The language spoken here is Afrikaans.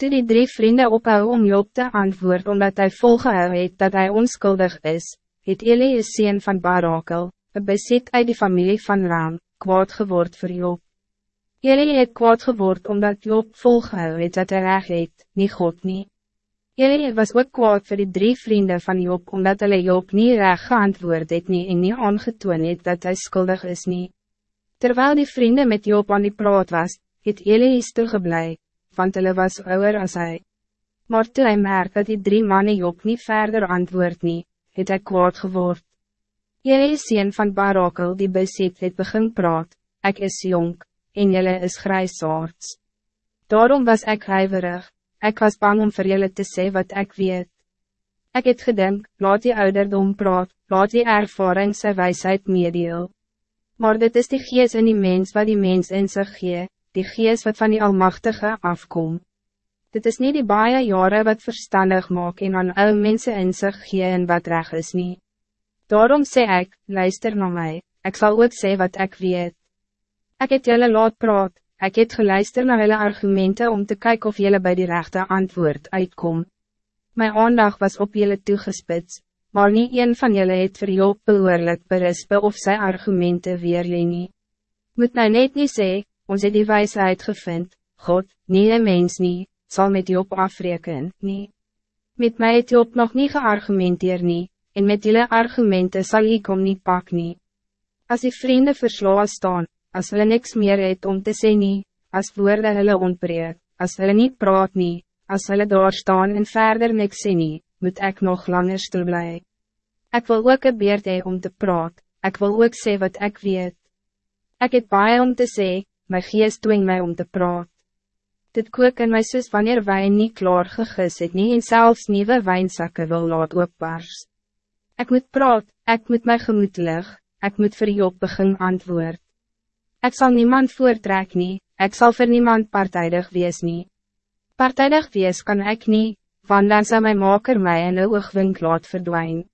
Toen die drie vrienden ophou om Job te antwoord omdat hij volgehou het dat hij onschuldig is, het Eli een van Barakel, een bezit uit die familie van Ram, kwaad geword voor Job. Eli het kwaad geword omdat Job volgehou het dat hij reg het, nie God nie. Eli was ook kwaad voor die drie vrienden van Job omdat hulle Job nie reg geantwoord het nie en nie aangetoon het dat hij schuldig is nie. Terwijl die vrienden met Job aan die praat was, het Eli stilgeblij, want hulle was ouder als hij. Maar toe hy merk dat die drie mannen Job niet verder antwoord nie, het hy kwaad geword. Jylle is een van Barakel die besit het begin praat, ik is jong, en jylle is grijsaards. Daarom was ik huiverig, ik was bang om voor jullie te zeggen wat ik weet. Ik het gedink, laat die ouderdom praat, laat die ervaring sy wijsheid meedeel. Maar dit is die gees in die mens wat die mens in zich gee, die gees wat van die Almachtige afkom. Dit is niet die baie jaren wat verstandig maak en aan ou mense in sig gee en wat reg is nie. Daarom sê ik, luister naar mij, ik zal ook sê wat ik weet. Ik het jullie laat praat, ik het geluister naar jullie argumenten om te kijken of jullie bij die rechte antwoord uitkom. Mijn aandacht was op jullie toegespits, maar niet een van jullie het vir Job behoorlijk berispe of zijn argumenten weer nie. Moet nou net niet zeggen, ons het die wijsheid gevind, God, nie een mens nie, sal met Job afreken, nie. Met mij het Job nog niet geargumenteerd nie, en met die argumenten zal ik om niet pak nie. As die vrienden verslaan staan, as hulle niks meer het om te sê nie, as woorde hulle ontbreek, as hulle niet praat nie, as hulle daar staan en verder niks sê nie, moet ik nog langer stil bly. Ek wil ook een beerd hee om te praat, ik wil ook sê wat ik weet. Ik het baie om te sê, my geest dwing mij om te praat. Dit kook in my soos wanneer wijn niet klaar gegis het nie en selfs nieuwe wijnzakken wil laat oopbars. Ik moet praat, ik moet my gemoed lig, ek moet vir Job begin antwoord. Ik zal niemand voortrek nie, ek sal vir niemand partijdig wees nie. Partijdig wees kan ik niet, want dan zal mijn maker mij in een oogwink laat verdwijnen.